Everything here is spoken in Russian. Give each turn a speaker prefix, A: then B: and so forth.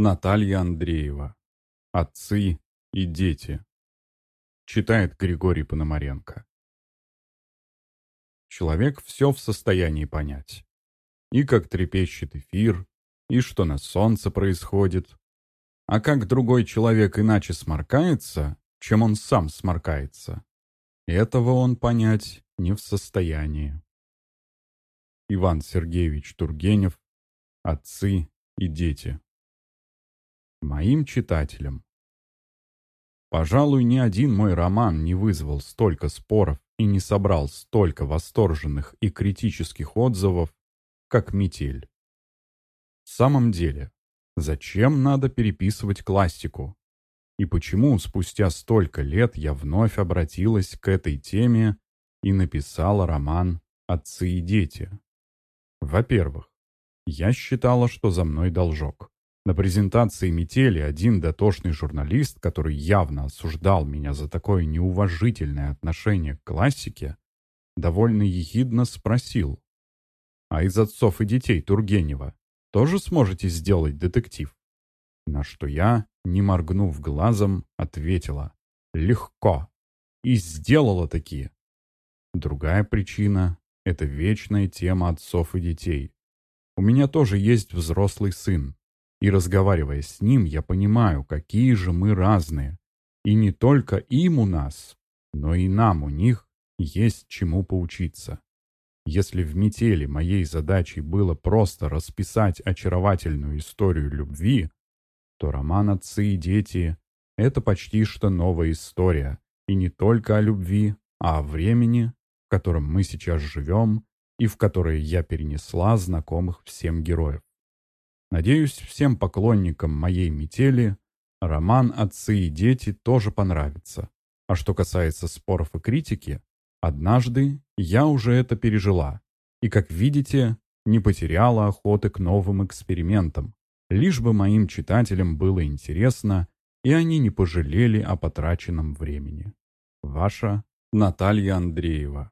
A: Наталья Андреева. Отцы и дети. Читает Григорий Пономаренко. Человек все в состоянии понять. И как трепещет эфир, и что на солнце происходит. А как другой человек иначе сморкается, чем он сам сморкается, этого он понять не в состоянии. Иван Сергеевич Тургенев. Отцы и дети. Моим читателям. Пожалуй, ни один мой роман не вызвал столько споров и не собрал столько восторженных и критических отзывов, как «Метель». В самом деле, зачем надо переписывать классику? И почему спустя столько лет я вновь обратилась к этой теме и написала роман «Отцы и дети»? Во-первых, я считала, что за мной должок. На презентации «Метели» один дотошный журналист, который явно осуждал меня за такое неуважительное отношение к классике, довольно ехидно спросил, «А из отцов и детей Тургенева тоже сможете сделать детектив?» На что я, не моргнув глазом, ответила, «Легко!» И сделала такие. Другая причина — это вечная тема отцов и детей. У меня тоже есть взрослый сын, и разговаривая с ним, я понимаю, какие же мы разные. И не только им у нас, но и нам у них есть чему поучиться. Если в метели моей задачей было просто расписать очаровательную историю любви, то роман «Отцы и дети» — это почти что новая история, и не только о любви, а о времени, в котором мы сейчас живем и в которое я перенесла знакомых всем героев. Надеюсь, всем поклонникам моей метели роман «Отцы и дети» тоже понравится. А что касается споров и критики, однажды я уже это пережила. И, как видите, не потеряла охоты к новым экспериментам, лишь бы моим читателям было интересно, и они не пожалели о потраченном времени. Ваша Наталья Андреева